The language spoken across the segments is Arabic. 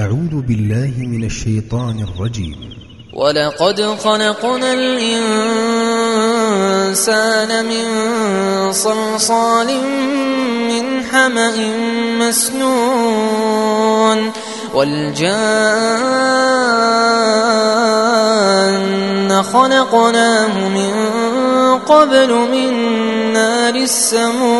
أعوذ بالله من الشيطان الرجيم. ولقد خلقنا الإنسان من صلصال من حمأ مسنون والجان خلقناه من قبل من نار السموم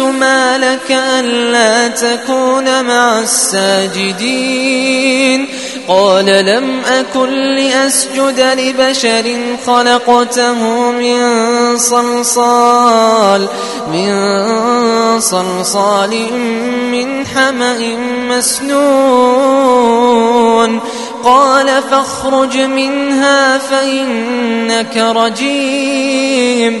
ما لك ألا تكون مع الساجدين. قال لم أكن لأسجد لبشر خلقته من صلصال من صلصال من حمأ مسنون. قال فاخرج منها فإنك رجيم.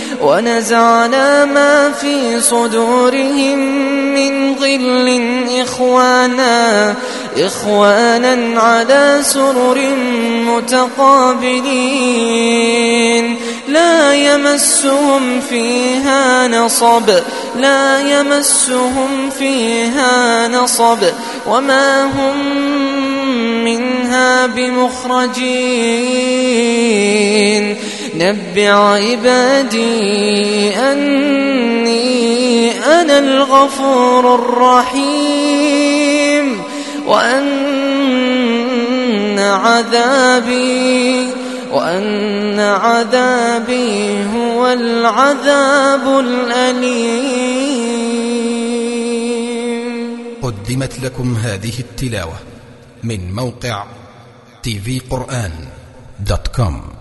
ونزعنا ما في صدورهم من غل إخوانا إخوانا على سرر متقابلين. لا يمسهم فيها نصب لا يمسهم فيها نصب. وما هم منها بمخرجين. نبع عبادي أني أنا الغفور الرحيم وأن عذابي وأن عذابي هو العذاب الأليم. قدمت لكم هذه التلاوة من موقع كوم